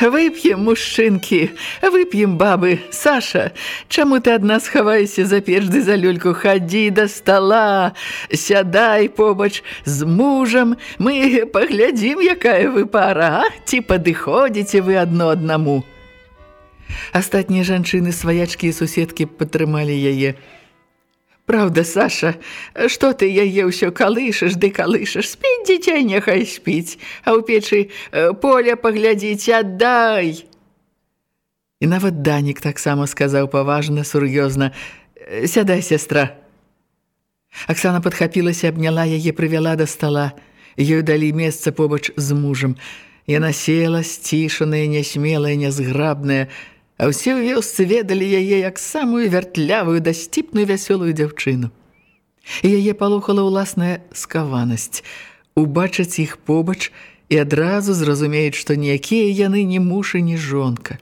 Вып'ем мужчынкі вып'ем бабы. Саша чаму ты ад нас хавайся за печды за люльку? Хадзі да стола. Сядай побач з мужам мы паглядзім якая вы пара ці падыходзіце вы адно аднаму астатнія жанчыны сваячкі і суседкі падтрымалі яе Праўда, Саша, што ты яе ўсё калышаш, ды калышаш, спіць дзіцяй, няхай спіць, а ў печы э, поля паглядзіць, аддай. І нават Данік таксама сказаў паважна, сур'ёзна: «Э, Сядай, сестра. Аксана падхапілася, абняла яе, прывяла да стала. Ёй далі месца побач з мужам. Яна села, сцішаная, нясмелая, нязграбная, а ўсе ў вёсцы ведалі яе як самую вяртлявую дасціпную вясёлую дзяўчыну. І яе палохала ўласная скаванасць, убачыць іх побач і адразу зразумеюць, што ніякія яны не мушы, ні жонка.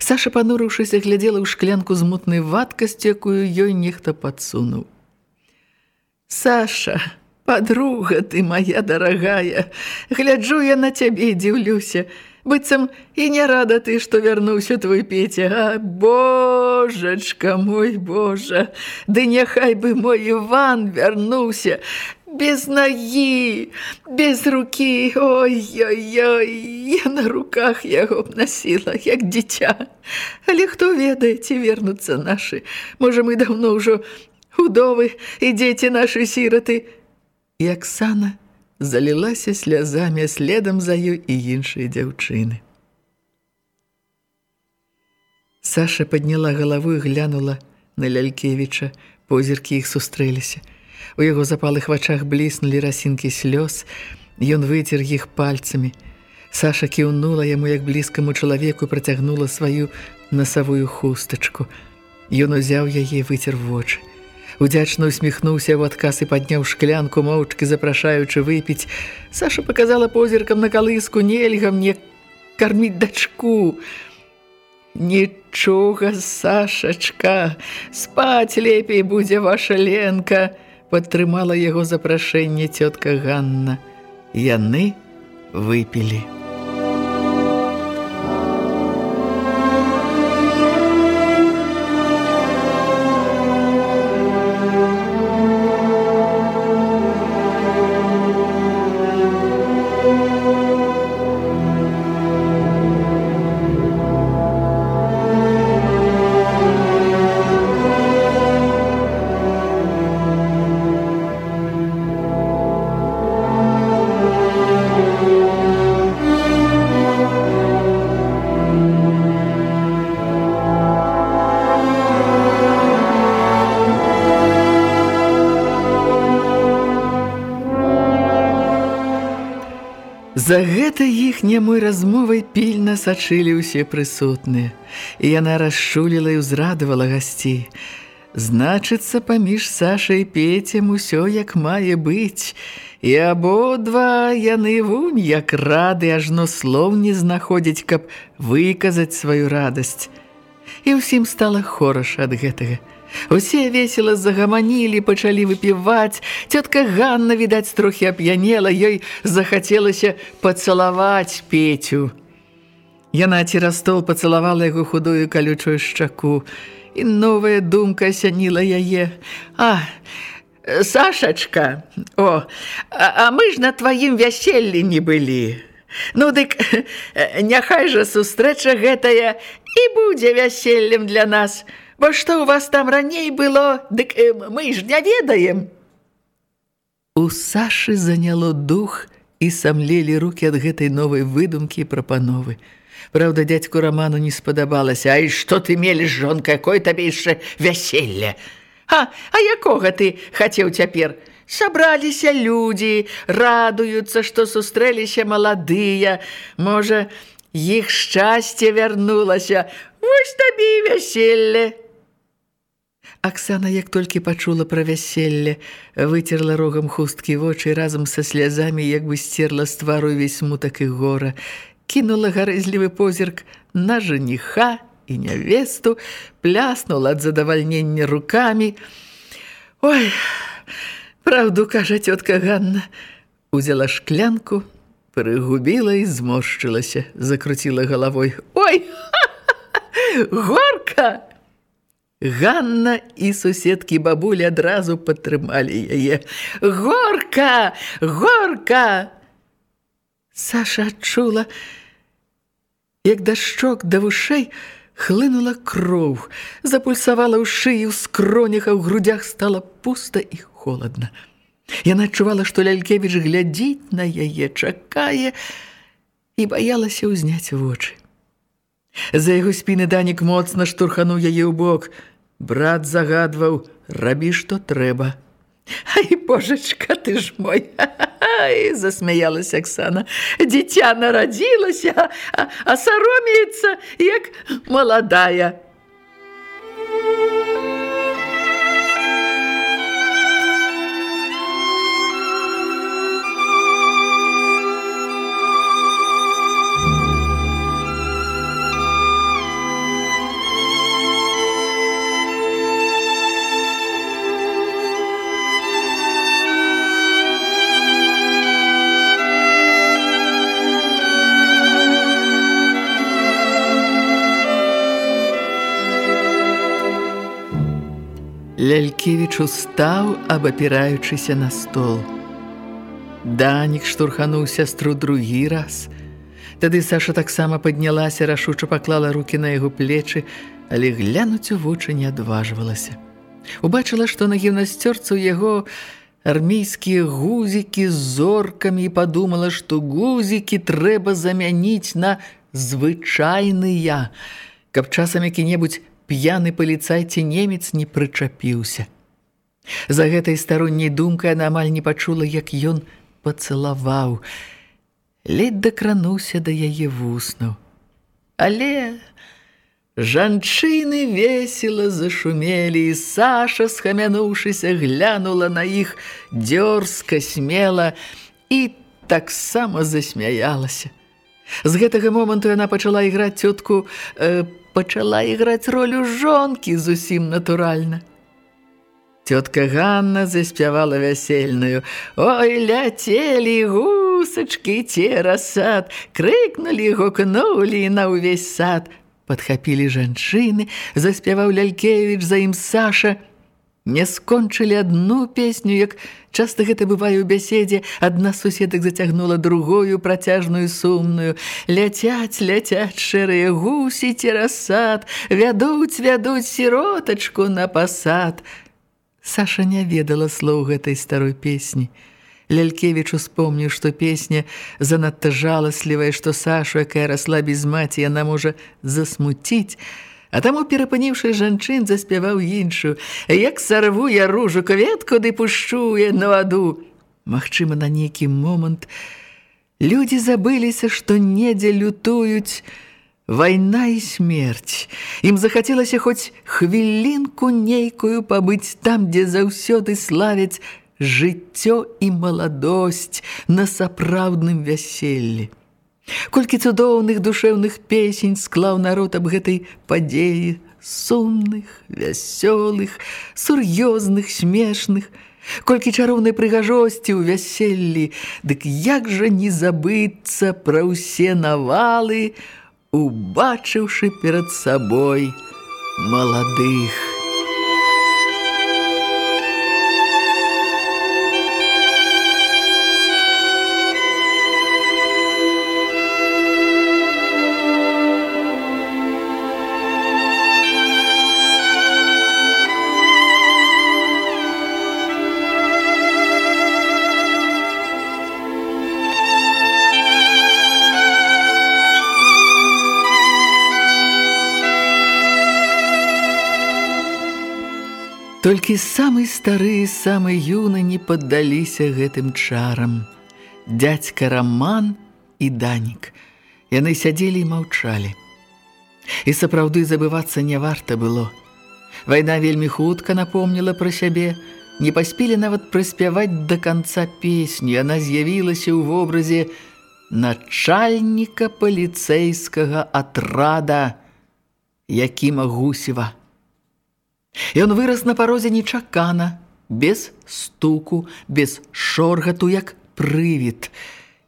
Саша, панурыўшыся, глядзела ў шклянку з мутнай вадкасцю, якую ёй нехта падсунуў. «Саша, подруга ты моя дарагая, гляджу я на цябе і дзіўлюся, быццам і не рада ты, што вярнуўся твой Петя. А, божачка мой, божа, ды няхай бы мой Іван вярнуўся, без нагі, без рукі, ой-ой-ой, я на руках яго б насіла, як дзіця. Але хто ведае, ці вернуцца нашы? Можа, мы даўно ўжо худовы і дзеці нашы сіраты. І Аксана залілася слязамі следам за ёй і іншыя дзяўчыны. Саша падняла галаву і глянула на Лялькевіча, позіркі іх сустрэліся. У яго запалых вачах бліснулі расінкі слёз, Ён выцер іх пальцамі. Саша кіўнула яму як блізкаму чалавеку працягнула сваю насавую хустачку. Ён узяў яе выцер вочы. Удзячна усміхнуўся ў адказ і падняў шклянку, моўчкі запрашаючы выпіць. Саша паказала позіркам на калыску, нельга мне карміць дачку. Нічога, Сашачка, спаць лепей будзе ваша Ленка, падтрымала яго запрашэнне цётка Ганна. Яны выпілі. Гэта іх немой размовай пільна сачылі ўсе прысутныя, і яна расшуліла і ўзрадавала гасцей. Значыцца, паміж Сашай і Пецем усё як мае быць, і абодва яны вунь як рады, ажно слоў не знаходзіць, каб выказаць сваю радасць. І ўсім стала хораша ад гэтага. Усе весело загаманілі, пачалі выпіваць. Цётка Ганна, відаць, трохі ап'янела, ёй захацелася пацалаваць Петю. Яна цераз стол пацалавала яго худую калючую шчаку, і новая думка асяніла яе. А, Сашачка, о, а, а мы ж на тваім вяселлі не былі. Ну, дык, няхай жа сустрэча гэтая і будзе вяселлем для нас. Бо што ў вас там раней было, дык мы ж не ведаем. У Сашы заняло дух і самлелі рукі ад гэтай новай выдумкі і прапановы. Праўда, дядьку Раману не спадабалася. Ай, што ты меліш, жонка, якое табе яшчэ вяселле? А, а якога ты хацеў цяпер? Сабраліся людзі, радуюцца, што сустрэліся маладыя. Можа, іх шчасце вярнулася. Вось табе і вяселле. Аксана, як толькі пачула пра вяселле, выцерла рогам хусткі вочы разам са слязамі, як бы сцерла з твару весь смутак і гора кінула гарэзлівы позірк на жаніха і нявесту, пляснула ад задавальнення рукамі. Ой, праўду кажа цётка Ганна, узяла шклянку, прыгубіла і зморшчылася, закруціла галавой. Ой, горка! Ганна і суседкі бабулі адразу падтрымалі яе. Горка! Горка! Саша адчула, як дашчок да вушэй хлынула кроў, запульсавала ў шыі, ў скронях, а ў грудях стала пуста і холадна. Яна адчувала, што Лялькевіч глядзіць на яе, чакае і баялася ўзняць вочы. За яго спіны Данік моцна штурхануў яе ў бок. Брат загадваў: "Рабі, што трэба". Ай, божачка, ты ж мой! Ай, засмяялася Оксана. Дзіця нарадзілася, а, а саромеецца, як маладая. Лялькевіч устаў, абапіраючыся на стол. Данік штурхануў сястру другі раз. Тады Саша таксама паднялася, рашуча паклала рукі на яго плечы, але глянуць у вочы не адважвалася. Убачыла, што на гімнасцёрцу яго армейскія гузікі з зоркамі і падумала, што гузікі трэба замяніць на звычайныя, каб часам які-небудзь п'яны паліцай ці немец не прычапіўся. За гэтай старонняй думкай она амаль не пачула, як ён пацалаваў. Ледь дакрануўся да яе вуснаў. Але жанчыны весела зашумелі, і Саша, схамянуўшыся, глянула на іх дзёрзка, смела і таксама засмяялася. З гэтага моманту яна пачала іграць цётку э, пачала іграць ролю жонкі зусім натуральна. Тётка Ганна заспявала вясельную: Ой, ляцелі гусачкі цераз сад, крыкнулі, гукнулі на ўвесь сад. Падхапілі жанчыны, заспяваў Лялькевіч за ім Саша, Не скончылі адну песню, як часта гэта бывае ў бяседзе, адна з суседак зацягнула другую працяжную сумную. Ляцяць, ляцяць шэрыя гусі цераз сад, вядуць, вядуць сіротачку на пасад. Саша не ведала слоў гэтай старой песні. Лялькевіч успомніў, што песня занадта жаласлівая, што Сашу, якая расла без маці, яна можа засмуціць, А таму перапыніўшы жанчын заспяваў іншую: як сарву я ружу кветку ды пушчу на ваду. Магчыма, на нейкі момант людзі забыліся, што недзе лютуюць вайна і смерць. Ім захацелася хоць хвілінку нейкую пабыць там, дзе заўсёды славяць жыццё і маладосць на сапраўдным вяселлі. Колькі цудоўных душэўных песень склаў народ аб гэтай падзеі, сумных, вясёлых, сур'ёзных, смешных, колькі чароўнай прыгажосці ў вяселлі, дык як жа не забыцца пра ўсе навалы убачыўшы перад сабой маладых. Толькі самы стары, самы юны не паддаліся гэтым чарам. Дядька Раман і Данік. Яны сядзелі і маўчалі. І сапраўды забывацца не варта было. Вайна вельмі хутка напомніла пра сябе, не паспелі нават прыспяваць да канца песню. Яна з'явілася ў вобразе начальніка паліцэйскага атрада Якіма Гусева. Ён вырас на парозе нечакана, без стуку, без шоргату, як прывід,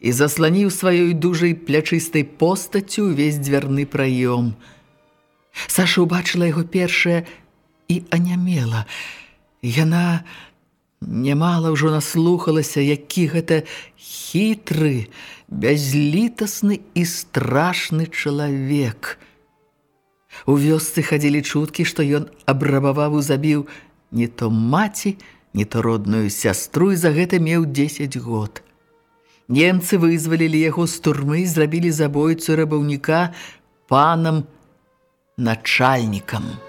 і засланіў сваёй дужай плячыстай постацю ўвесь дзвярны праём. Саша ўбачыла яго першае і анямела. Яна нямала ўжо наслухалася, які гэта хітры, бязлітасны і страшны чалавек – У вёсцы хадзілі чуткі, што ён абрабаваў і забіў не то маці, не то родную сястру і за гэта меў 10 год. Немцы вызвалілі яго з турмы і зрабілі забойцу рабаўніка панам начальнікам.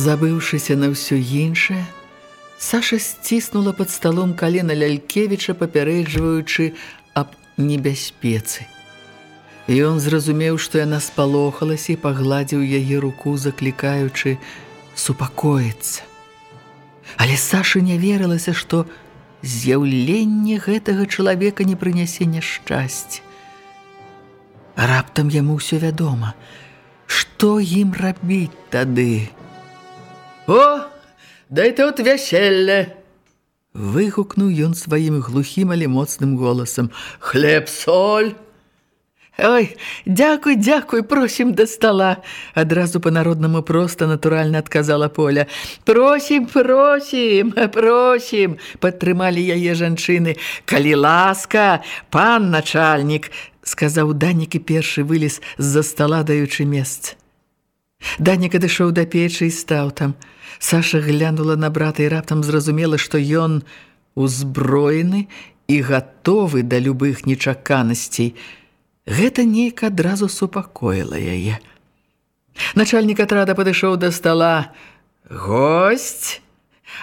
Забыўшыся на ўсё іншае, Саша сціснула пад сталом калена Лялькевіча, папярэджваючы аб небяспецы. І ён зразумеў, што яна спалохалася і пагладзіў яе руку, заклікаючы супакоіцца. Але Саша не верылася, што з'яўленне гэтага чалавека не прынясе няшчасць. Раптам яму ўсё вядома, што ім рабіць тады? О, дай тут вяселле! Выгукнуў ён сваім глухім, але моцным голасам. Хлеб, соль! Ой, дзякуй, дзякуй, просім да стала. Адразу па-народнаму проста натуральна адказала Поля. Просім, просім, просім, падтрымалі яе жанчыны. Калі ласка, пан начальнік, сказаў Данік і першы вылез з-за стала, даючы месца. Данік адышоў да печы і стаў там. Саша глянула на брата і раптам зразумела, што ён узброены і гатовы да любых нечаканасцей. Гэта нейк адразу супакоіла яе. Начальнік атрада падышоў да стала. Госць,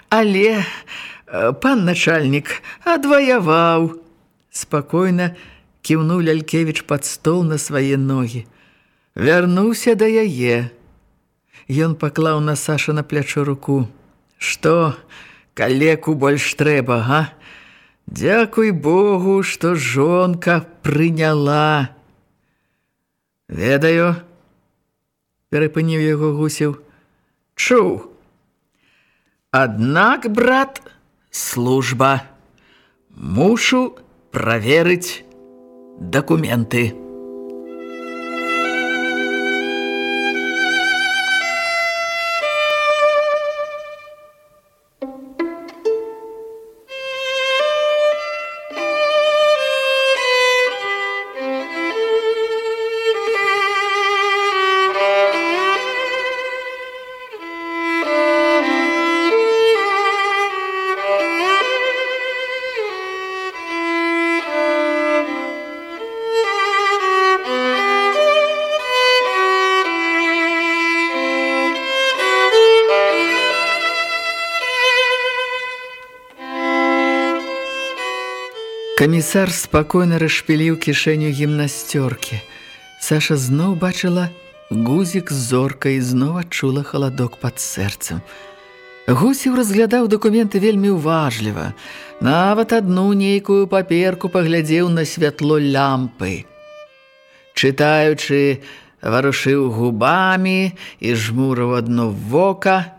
але э, пан начальнік адваяваў. Спакойна кіўнуў Лялькевіч пад стол на свае ногі. Вярнуўся да яе. Ён паклаў на Саша на плячо руку. Што, калеку больш трэба, га? Дзякуй Богу, што жонка прыняла. Ведаю, перапыніў яго гусеў. Чуў. Аднак, брат, служба. Мушу праверыць дакументы. Камісар спакойна расшпіліў кішэню гімнасцёркі. Саша зноў бачыла гузік з зоркай і зноў адчула халадок пад сэрцам. Гусів разглядаў дакументы вельмі ўважліва. Нават адну нейкую паперку паглядзеў на святло лямпы. Чытаючы, варушыў губамі і жмурыў адно вока.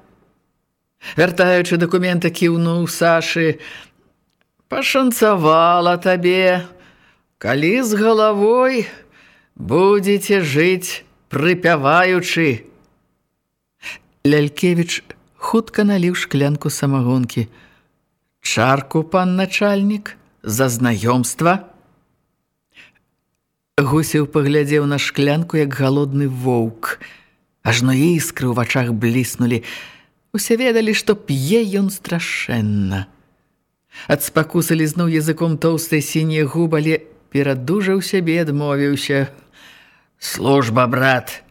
Вяртаючы дакументы кіўнуў Сашы, «Пашанцавала табе, калі з галавой будзеце жыць прыпяваючы». Лялькевіч хутка наліў шклянку самагонкі. Чарку, пан начальнік, за знаёмства. Гусеў паглядзеў на шклянку, як галодны воўк. Ажно іскры ў вачах бліснулі. Усе ведалі, што п'е ён страшэнна. Ад спакусы лізнуў языком тоўстай сінія губалі, перадужаў сябе адмовіўся. «Служба, брат!»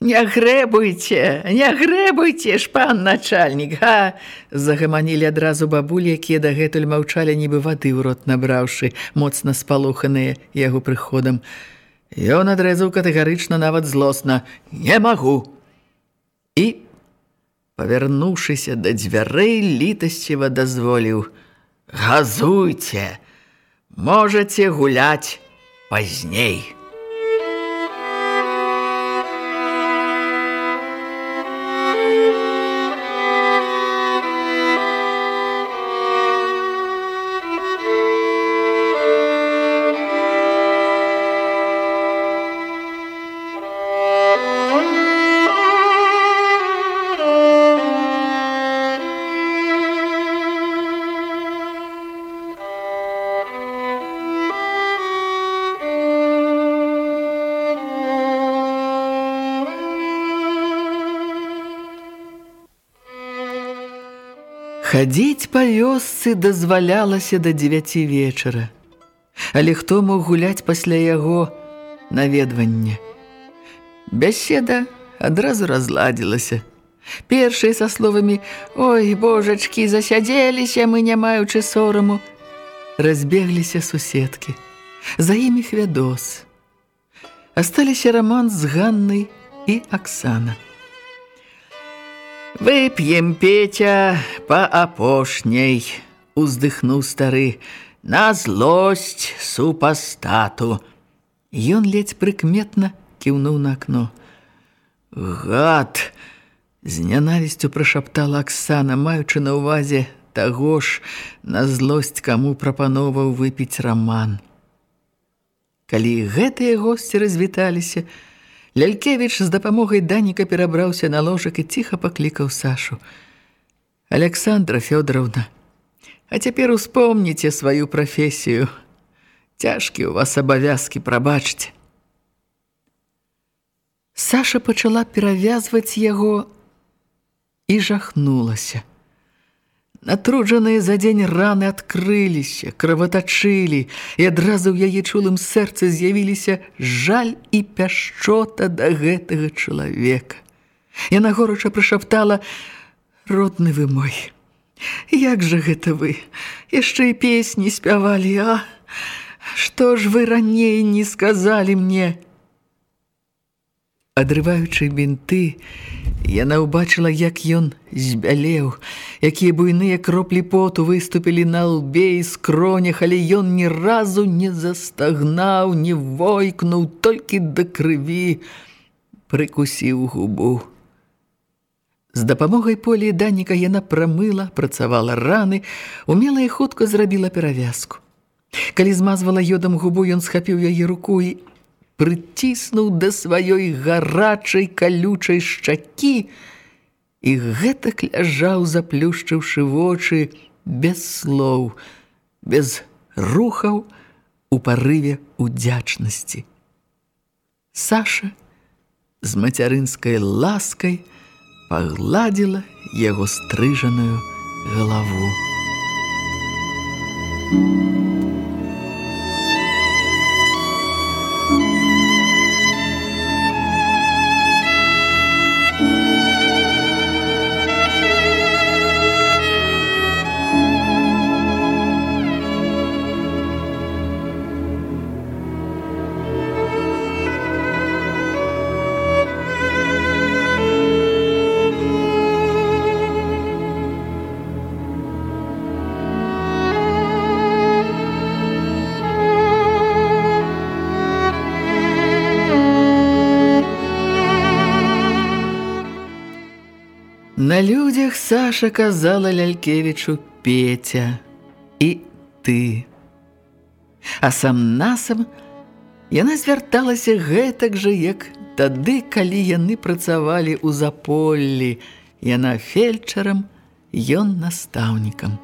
Не грэбуйце, не грэбуйце ж, пан начальнік, га! Загаманілі адразу бабулі, якія дагэтуль маўчалі, нібы вады ў рот набраўшы, моцна спалоханыя яго прыходам. Ён адрэзаў катэгарычна, нават злосна: «Не магу!» І, павярнуўшыся да дзвярэй, літасціва дазволіў: «Газуйце! Можаце гуляць пазней!» Хадзіць па вёсцы дазвалялася да дзевяці вечара. Але хто мог гуляць пасля яго наведвання? Бяседа адразу разладзілася. Першыя са словамі «Ой, божачкі, засядзеліся мы, не маючы сораму», разбегліся суседкі. За імі хвядос. Асталіся раман з Ганнай і Аксана. Вып'ем, Петя, па апошняй, уздыхнуў стары, на злосць супастату. Ён ледзь прыкметна кіўнуў на акно. Гад! З нянавісцю прашаптала Аксана, маючы на ўвазе таго ж на злосць каму прапановаў выпіць раман. Калі гэтыя госці развіталіся, Лялькевіч з дапамогай Даніка перабраўся на ложак і ціха паклікаў Сашу. Александра Фёдоровна, а цяпер успомніце сваю прафесію. Цяжкі ў вас абавязкі, прабачце. Саша пачала перавязваць яго і жахнулася. Натруджаныя за дзень раны адкрыліся, кроватачылі, і адразу ў яе чулым сэрцы з'явіліся жаль і пяшчота да гэтага чалавека. Яна горача прышаптала: «Родны вы мой, Як жа гэта вы? Яшчэ і песні спявалі, а? Што ж вы раней не сказалі мне? Адрываючы бінты, Яна ўбачыла, як ён збялеў, якія буйныя кроплі поту выступілі на лбе і скронях, але ён ні разу не застагнаў, не войкнуў, толькі да крыві прыкусіў губу. З дапамогай полі даніка яна прамыла, працавала раны, умела і хутка зрабіла перавязку. Калі змазвала ёдам губу, ён схапіў яе руку і прыціснуў да сваёй гарачай калючай шчакі і гэтак ляжаў, заплюшчыўшы вочы без слоў, без рухаў у парыве удзячнасці. Саша з мацярынскай ласкай пагладзіла яго стрыжаную галаву. Thank you. На людзях Саша казала Лялькевічу Петя і ты. А сам насам яна звярталася гэтак жа, як тады, калі яны працавалі ў заполлі, яна фельчарам, ён настаўнікам.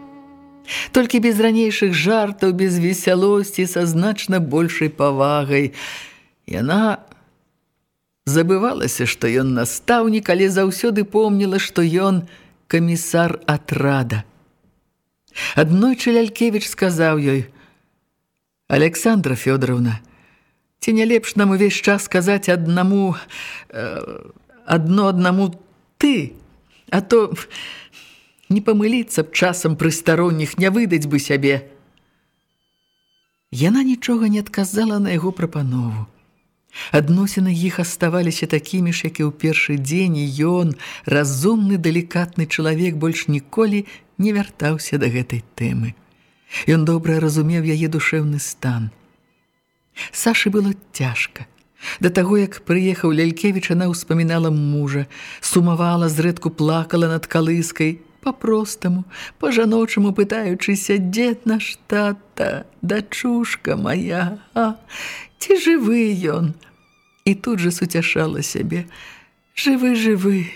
Толькі без ранейшых жартаў, без весялосці, са значна большай павагай. Яна забывалася, што ён настаўнік, але заўсёды помніла, што ён камісар атрада. Аднойчы Лялькевіч сказаў ёй: « Александра Фёдоровна, ці не лепш нам увесь час сказаць аднаму э, адно аднаму ты, а то не памыліцца б часам пры старонніх не выдаць бы сябе. Яна нічога не адказала на яго прапанову. Адносіны іх аставаліся такімі ж, як і ў першы дзень, і ён, разумны, далікатны чалавек, больш ніколі не вяртаўся да гэтай тэмы. Ён добра разумеў яе душэўны стан. Сашы было цяжка. Да таго, як прыехаў Лялькевіч, она ўспамінала мужа, сумавала, зрэдку плакала над калыскай, па-простаму, па-жаночаму пытаючыся, дзед наш тата, дачушка моя, а, ці жывы ён? І тут жа суцяшала сябе. Жывы, жывы,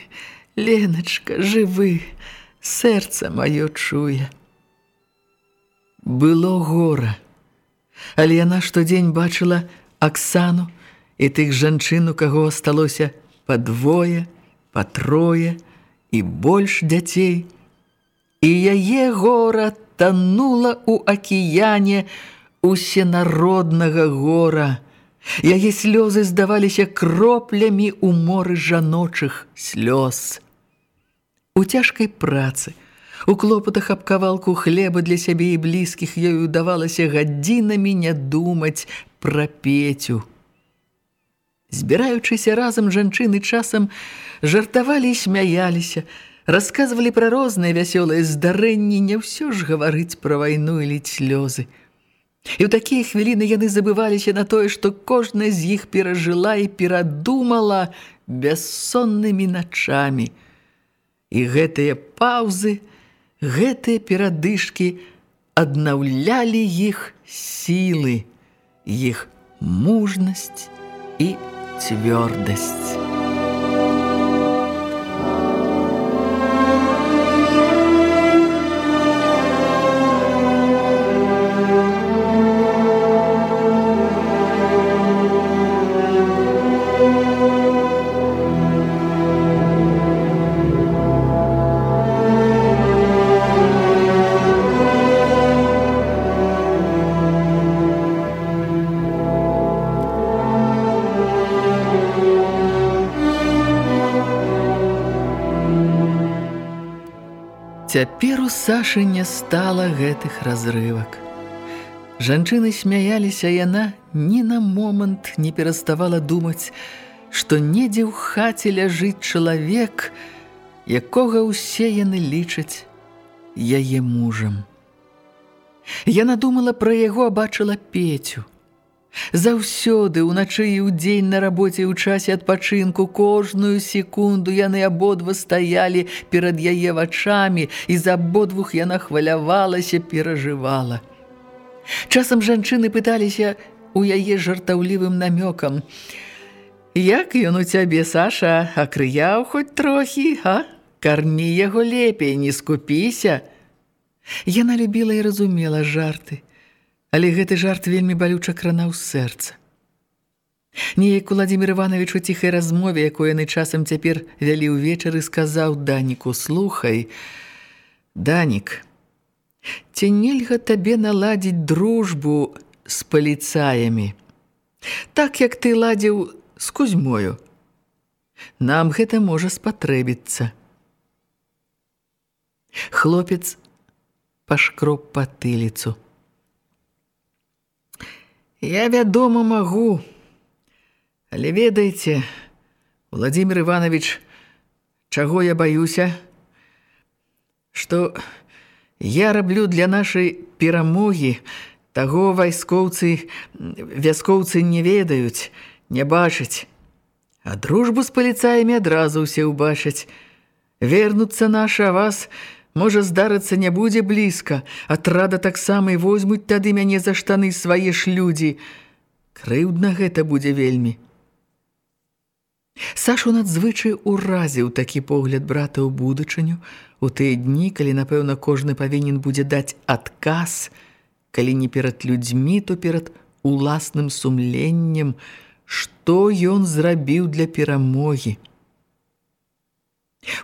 Леначка, жывы, сэрца маё чуе. Было гора, але яна штодзень бачыла Аксану і тых жанчын, у каго асталося па двое, па трое і больш дзяцей. І яе гора танула ў акіяне усенароднага гора. Яе слёзы здаваліся кроплямі ў моры жаночых слёз. У цяжкай працы, у клопатах аб кавалку хлеба для сябе і блізкіх ёй удавалася гадзінамі не думаць пра Петю. Збіраючыся разам жанчыны часам жартавалі і смяяліся, расказвалі пра розныя вясёлыя здарэнні, не ўсё ж гаварыць пра вайну і ліць слёзы. І ў такія хвіліны яны забываліся на тое, што кожная з іх перажыла і перадумала бяссоннымі начамі. І гэтыя паўзы, гэтыя перадышкі аднаўлялі іх сілы, іх мужнасць і цвёрдасць. Цяпер у Сашы не стала гэтых разрывак. Жанчыны смяяліся, яна ні на момант не пераставала думаць, што недзе ў хаце ляжыць чалавек, якога ўсе яны лічаць яе мужам. Яна думала пра яго, бачыла Петю. Заўсёды ўначы і ўдзень на рабоце ў часе адпачынку кожную секунду яны абодва стаялі перад яе вачамі, і з абодвух яна хвалявалася, перажывала. Часам жанчыны пыталіся у яе жартаўлівым намёкам: « Як ён у цябе, Саша, акрыяў хоць трохі, а? Кармі яго лепей, не скупіся. Яна любіла і разумела жарты. Але гэты жарт вельмі балюча кранаў сэрца. Неяк Уладзімир Іванович у ціхай размове, якой яны часам цяпер вялі ўвечары, сказаў Даніку: «Слухай, Данік, ці нельга табе наладзіць дружбу з паліцаямі? Так, як ты ладзіў з Кузьмою. Нам гэта можа спатрэбіцца». Хлопец пашкроп патыліцу. Я, вядома, магу. Але ведаеце, Владзімир Іванович, чаго я баюся? Што я раблю для нашай перамогі, таго вайскоўцы, вяскоўцы не ведаюць, не бачаць. А дружбу з паліцаямі адразу ўсе ўбачаць. Вернуцца наша вас, можа, здарыцца не будзе блізка, атрада таксама і возьмуць тады мяне за штаны свае ж людзі. Крыўдна гэта будзе вельмі. Сашу надзвычай уразіў такі погляд брата ў будучыню у тыя дні, калі, напэўна, кожны павінен будзе даць адказ, калі не перад людзьмі, то перад уласным сумленнем, што ён зрабіў для перамогі.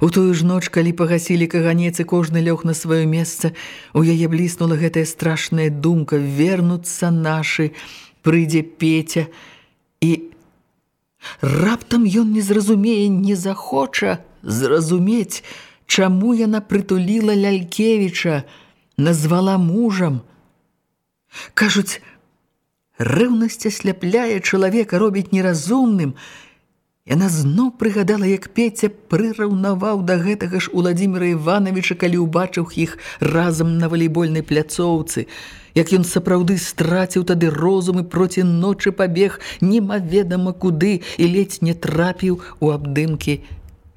У тую ж ноч, калі пагасілі каганец і кожны лёг на сваё месца, у яе бліснула гэтая страшная думка вернуцца нашы, прыйдзе Петя і раптам ён не зразумее, не захоча зразумець, чаму яна прытуліла Лялькевіча, назвала мужам. Кажуць, рэўнасць асляпляе чалавека робіць неразумным, Яна зноў прыгадала, як Пеця прыраўнаваў да гэтага ж Уладзіміра Івановича, калі ўбачыў іх разам на валейбольнай пляцоўцы, як ён сапраўды страціў тады розум і проці ночы пабег немаведама куды і ледзь не трапіў у абдымкі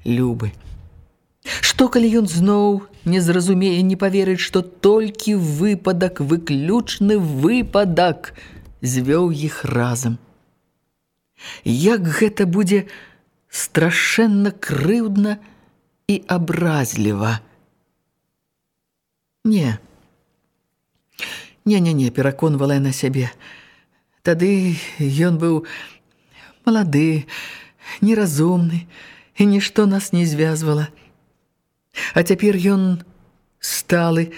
любы. Што калі ён зноў не зразумее, не паверыць, што толькі выпадак, выключны выпадак звёў іх разам. Як гэта будзе страшэнна крыўдна і абразліва. Не. Не-не-не, пераконвала на сябе. Тады ён быў малады, неразумны, і нішто нас не звязвала. А цяпер ён сталы,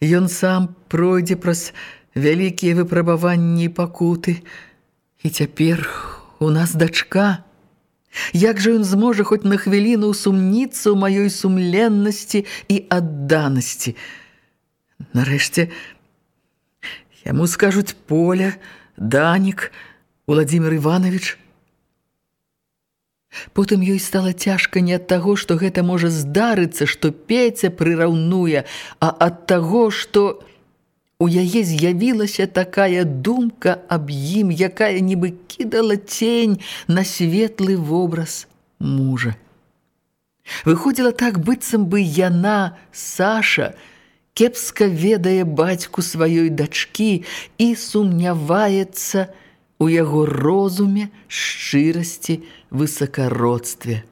ён сам пройдзе праз вялікія выпрабаванні і пакуты. І цяпер у нас дачка. Як жа ён зможа хоць на хвіліну сумніцца ў маёй сумленнасці і адданасці? Нарэшце, яму скажуць Поля, Данік, Владзімир Іванович. Потым ёй стала цяжка не ад таго, што гэта можа здарыцца, што Пеця прыраўнуе, а ад таго, што... У яе з'явілася такая думка аб ім, якая нібы кідала цень на светлы вобраз мужа. Выходзіла так быццам бы яна, Саша, кепска ведае бацьку сваёй дачкі і сумняваецца у яго розуме, шчырасці, высакародстве.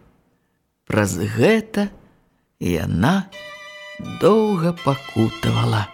Праз гэта яна доўга пакутавала.